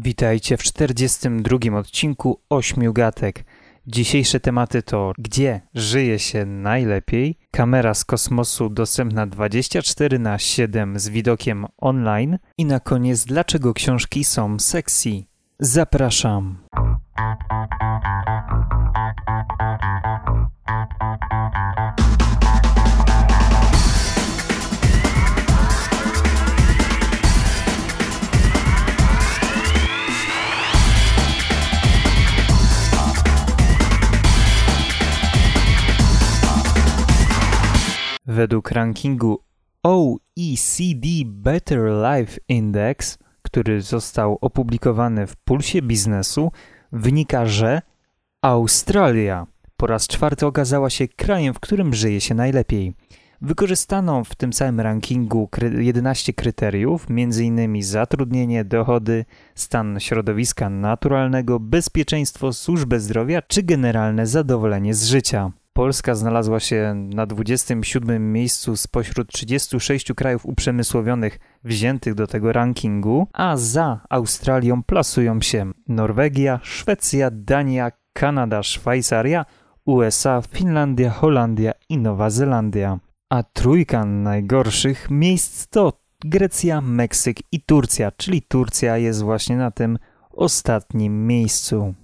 Witajcie w 42 odcinku Ośmiu Gatek. Dzisiejsze tematy to gdzie żyje się najlepiej, kamera z kosmosu dostępna 24 na 7 z widokiem online i na koniec dlaczego książki są sexy. Zapraszam. Według rankingu OECD Better Life Index, który został opublikowany w Pulsie Biznesu, wynika, że Australia po raz czwarty okazała się krajem, w którym żyje się najlepiej. Wykorzystano w tym samym rankingu 11 kryteriów, m.in. zatrudnienie, dochody, stan środowiska naturalnego, bezpieczeństwo, służbę zdrowia czy generalne zadowolenie z życia. Polska znalazła się na 27 miejscu spośród 36 krajów uprzemysłowionych wziętych do tego rankingu, a za Australią plasują się Norwegia, Szwecja, Dania, Kanada, Szwajcaria, USA, Finlandia, Holandia i Nowa Zelandia. A trójka najgorszych miejsc to Grecja, Meksyk i Turcja, czyli Turcja jest właśnie na tym ostatnim miejscu.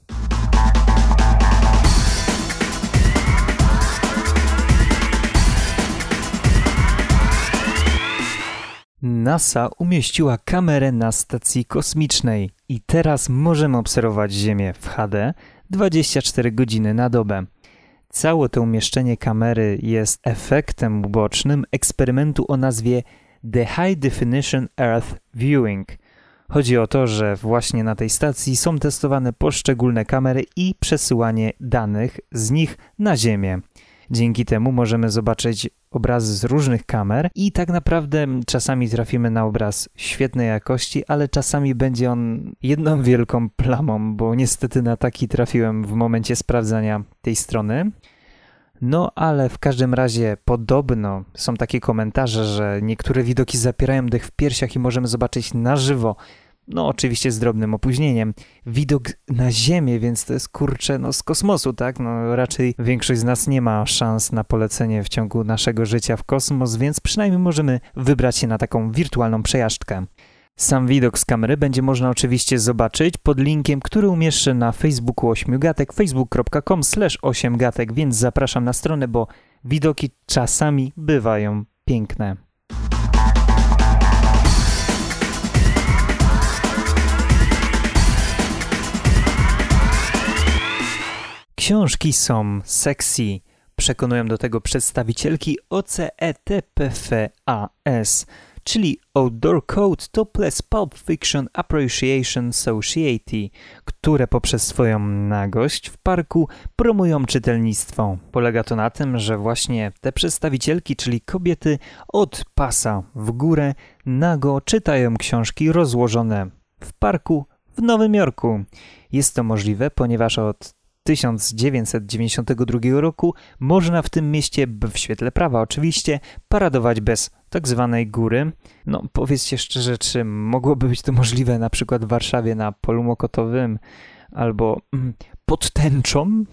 NASA umieściła kamerę na stacji kosmicznej i teraz możemy obserwować Ziemię w HD 24 godziny na dobę. Całe to umieszczenie kamery jest efektem ubocznym eksperymentu o nazwie The High Definition Earth Viewing. Chodzi o to, że właśnie na tej stacji są testowane poszczególne kamery i przesyłanie danych z nich na Ziemię. Dzięki temu możemy zobaczyć obrazy z różnych kamer i tak naprawdę czasami trafimy na obraz świetnej jakości, ale czasami będzie on jedną wielką plamą, bo niestety na taki trafiłem w momencie sprawdzania tej strony. No, ale w każdym razie podobno są takie komentarze, że niektóre widoki zapierają dech w piersiach i możemy zobaczyć na żywo no oczywiście z drobnym opóźnieniem, widok na Ziemię, więc to jest kurczę no, z kosmosu, tak? No raczej większość z nas nie ma szans na polecenie w ciągu naszego życia w kosmos, więc przynajmniej możemy wybrać się na taką wirtualną przejażdżkę. Sam widok z kamery będzie można oczywiście zobaczyć pod linkiem, który umieszczę na Facebooku 8 gatek, facebook.com 8 gatek, więc zapraszam na stronę, bo widoki czasami bywają piękne. Książki są sexy. Przekonują do tego przedstawicielki OCETPFAS, czyli Outdoor Code Topless Pulp Fiction Appreciation Society, które poprzez swoją nagość w parku promują czytelnictwo. Polega to na tym, że właśnie te przedstawicielki, czyli kobiety od pasa w górę, nago czytają książki rozłożone w parku w Nowym Jorku. Jest to możliwe, ponieważ od 1992 roku można w tym mieście, w świetle prawa oczywiście, paradować bez tak zwanej góry. No powiedzcie szczerze, czy mogłoby być to możliwe na przykład w Warszawie na polu mokotowym albo mm, pod tęczą?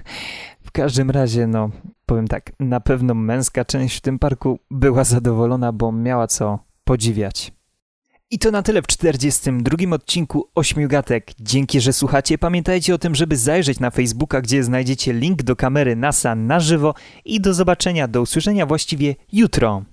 w każdym razie, no powiem tak, na pewno męska część w tym parku była zadowolona, bo miała co podziwiać. I to na tyle w 42 odcinku Ośmiu Gatek. Dzięki, że słuchacie. Pamiętajcie o tym, żeby zajrzeć na Facebooka, gdzie znajdziecie link do kamery NASA na żywo i do zobaczenia, do usłyszenia właściwie jutro.